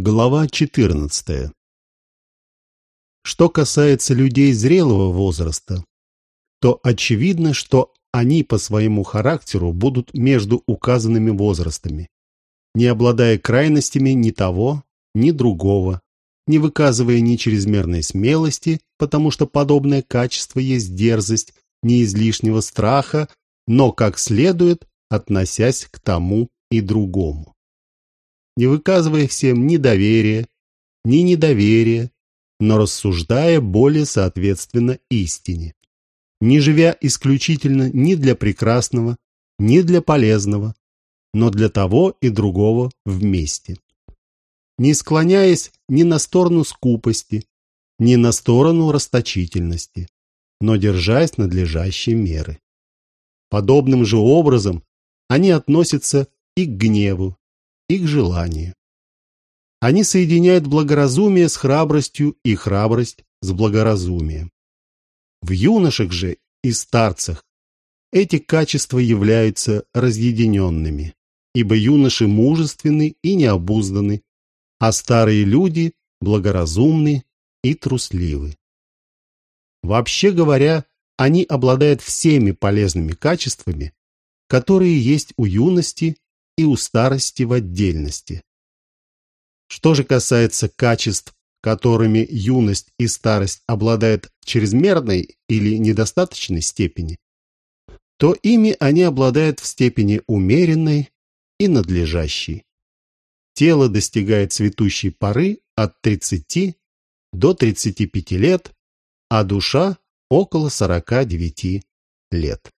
Глава 14. Что касается людей зрелого возраста, то очевидно, что они по своему характеру будут между указанными возрастами, не обладая крайностями ни того, ни другого, не выказывая ни чрезмерной смелости, потому что подобное качество есть дерзость, ни излишнего страха, но как следует, относясь к тому и другому не выказывая всем ни доверия, ни недоверия, но рассуждая более соответственно истине, не живя исключительно ни для прекрасного, ни для полезного, но для того и другого вместе. Не склоняясь ни на сторону скупости, ни на сторону расточительности, но держась надлежащей меры. Подобным же образом они относятся и к гневу, их желание. Они соединяют благоразумие с храбростью и храбрость с благоразумием. В юношах же и старцах эти качества являются разъединенными, ибо юноши мужественны и необузданы, а старые люди благоразумны и трусливы. Вообще говоря, они обладают всеми полезными качествами, которые есть у юности и у старости в отдельности. Что же касается качеств, которыми юность и старость обладают в чрезмерной или недостаточной степени, то ими они обладают в степени умеренной и надлежащей. Тело достигает цветущей поры от 30 до 35 лет, а душа около 49 лет.